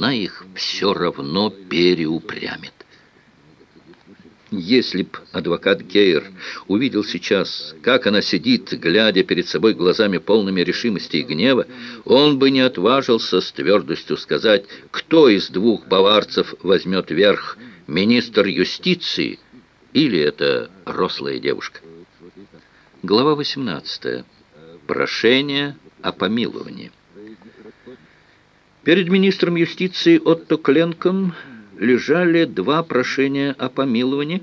она их все равно переупрямит. Если б адвокат Гейер увидел сейчас, как она сидит, глядя перед собой глазами полными решимости и гнева, он бы не отважился с твердостью сказать, кто из двух баварцев возьмет верх, министр юстиции или эта рослая девушка. Глава 18. Прошение о помиловании. Перед министром юстиции Отто Кленком лежали два прошения о помиловании,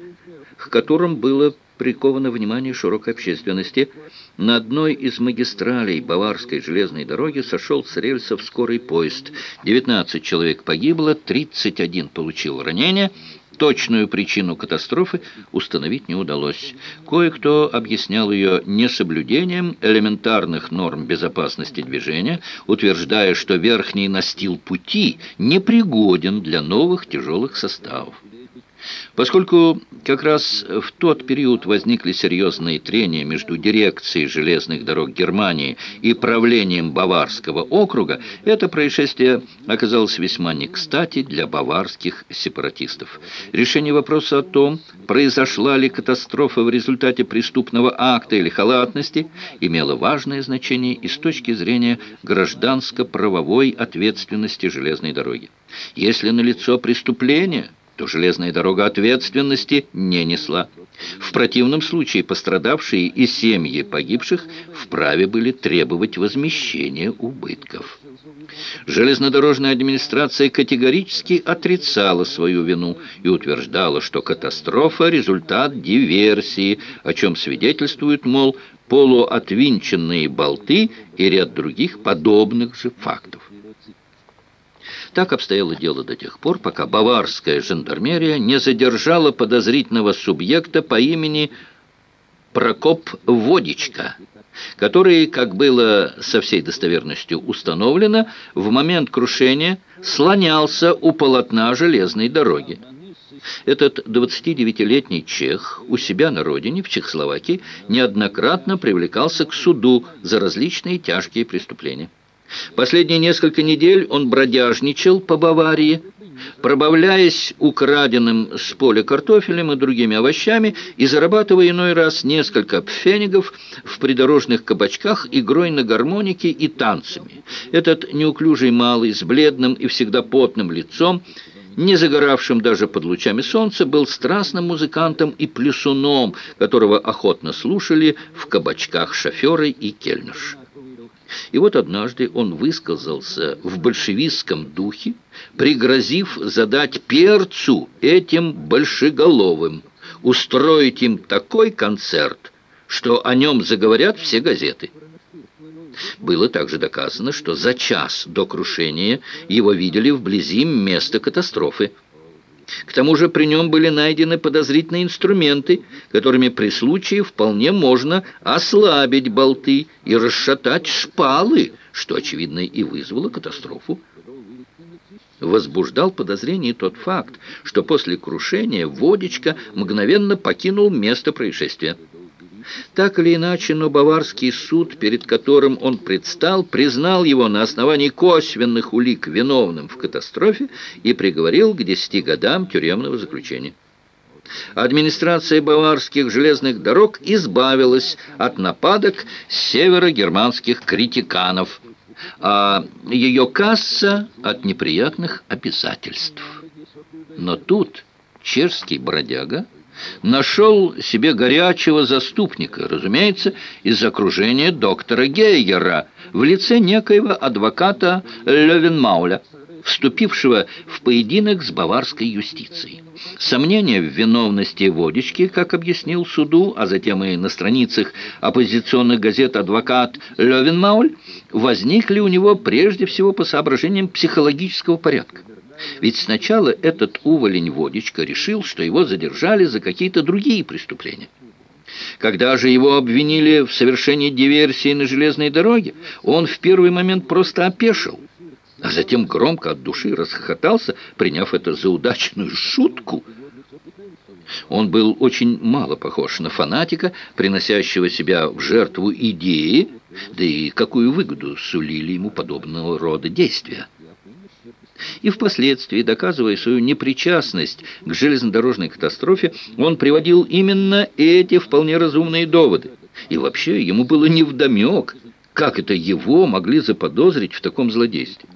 к которым было приковано внимание широкой общественности. На одной из магистралей Баварской железной дороги сошел с рельсов скорый поезд. 19 человек погибло, 31 получил ранения – Точную причину катастрофы установить не удалось. Кое-кто объяснял ее несоблюдением элементарных норм безопасности движения, утверждая, что верхний настил пути непригоден для новых тяжелых составов. Поскольку как раз в тот период возникли серьезные трения между дирекцией железных дорог Германии и правлением Баварского округа, это происшествие оказалось весьма не кстати для баварских сепаратистов. Решение вопроса о том, произошла ли катастрофа в результате преступного акта или халатности, имело важное значение и с точки зрения гражданско-правовой ответственности железной дороги. Если налицо преступление – то железная дорога ответственности не несла. В противном случае пострадавшие и семьи погибших вправе были требовать возмещения убытков. Железнодорожная администрация категорически отрицала свою вину и утверждала, что катастрофа – результат диверсии, о чем свидетельствуют, мол, полуотвинченные болты и ряд других подобных же фактов. Так обстояло дело до тех пор, пока баварская жандармерия не задержала подозрительного субъекта по имени Прокоп Водичка, который, как было со всей достоверностью установлено, в момент крушения слонялся у полотна железной дороги. Этот 29-летний чех у себя на родине, в Чехословакии, неоднократно привлекался к суду за различные тяжкие преступления. Последние несколько недель он бродяжничал по Баварии, пробавляясь украденным с поля картофелем и другими овощами и зарабатывая иной раз несколько пфенигов в придорожных кабачках игрой на гармонике и танцами. Этот неуклюжий малый с бледным и всегда потным лицом, не загоравшим даже под лучами солнца, был страстным музыкантом и плюсуном, которого охотно слушали в кабачках шоферы и кельнерши. И вот однажды он высказался в большевистском духе, пригрозив задать перцу этим большеголовым, устроить им такой концерт, что о нем заговорят все газеты. Было также доказано, что за час до крушения его видели вблизи места катастрофы. К тому же при нем были найдены подозрительные инструменты, которыми при случае вполне можно ослабить болты и расшатать шпалы, что, очевидно, и вызвало катастрофу. Возбуждал подозрение тот факт, что после крушения Водичка мгновенно покинул место происшествия. Так или иначе, но Баварский суд, перед которым он предстал, признал его на основании косвенных улик виновным в катастрофе и приговорил к десяти годам тюремного заключения. Администрация баварских железных дорог избавилась от нападок северогерманских критиканов, а ее касса от неприятных обязательств. Но тут чешский бродяга нашел себе горячего заступника, разумеется, из окружения доктора Гейгера в лице некоего адвоката Левенмауля, вступившего в поединок с баварской юстицией. Сомнения в виновности водички, как объяснил суду, а затем и на страницах оппозиционных газет адвокат Левенмауль, возникли у него прежде всего по соображениям психологического порядка. Ведь сначала этот уволень Водичка решил, что его задержали за какие-то другие преступления. Когда же его обвинили в совершении диверсии на железной дороге, он в первый момент просто опешил, а затем громко от души расхохотался, приняв это за удачную шутку. Он был очень мало похож на фанатика, приносящего себя в жертву идеи, да и какую выгоду сулили ему подобного рода действия. И впоследствии, доказывая свою непричастность к железнодорожной катастрофе, он приводил именно эти вполне разумные доводы. И вообще ему было невдомек, как это его могли заподозрить в таком злодействе.